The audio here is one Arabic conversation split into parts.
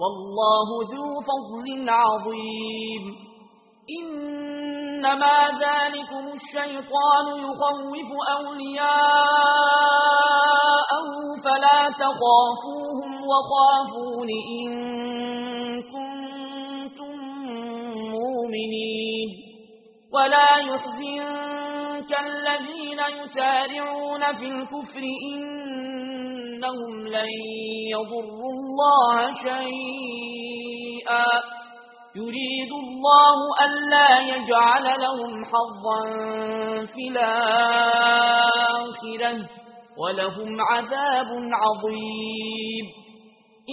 والله ذو فضل عظيم. إنما ذلكم الشيطان يخوف أولياءه فلا تخافوهم وخافون إن كنتم مؤمنين. ولا يحزنك الذين يسارعون في الكفر إن أنهم لن يضروا الله شيئا. يريد الله ألا يجعل لهم حظا في الآخرة ولهم عذاب عظيم.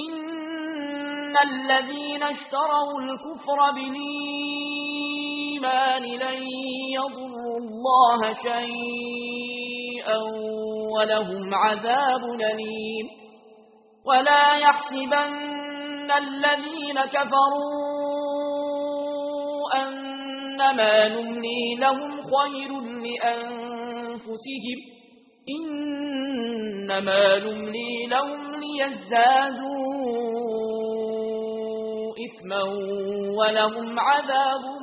إن الذين اشتروا الكفر بالإيمان لن يضروا الله شيئا ولهم عذاب نليم ولا يحسبن الذين كفروا أنما نملي لهم خير لأنفسهم إنما نملي لهم ليزدادوا إثما ولهم عذاب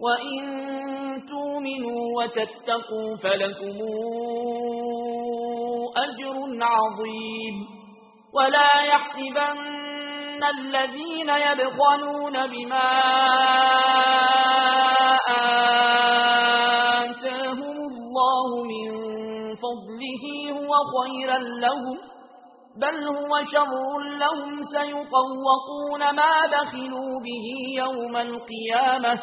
وَإِن تُؤْمِنُوا وَتَتَّقُوا فَلَكُمْ أَجْرٌ عَظِيمٌ وَلَا يَحْسَبَنَّ الَّذِينَ يَبْخَلُونَ بِمَا آتَاهُمُ اللَّهُ مِنْ فَضْلِهِ هُوَ خَيْرًا لَهُمْ بل هو شر لهم سيطوقون ما بخلوا به يوم القيامة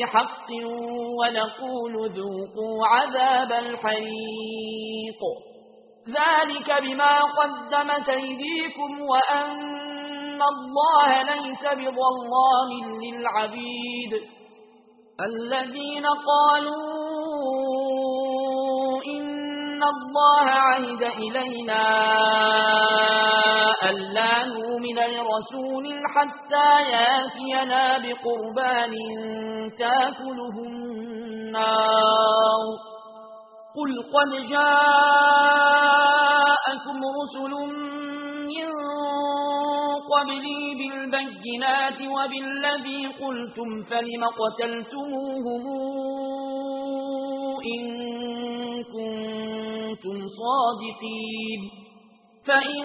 بغير حق ونقول ذوقوا عذاب الحريق. ذلك بما قدمت أيديكم وأن الله ليس بظلام للعبيد. الذين قالوا إن الله عهد إلينا ألا نؤمن لرسول حتى ياتينا بقربان تاكله النار قل قد جاءكم رسل من قبلي بالبينات وبالذي قلتم فلم قتلتموهم إن كنتم صادقين فإن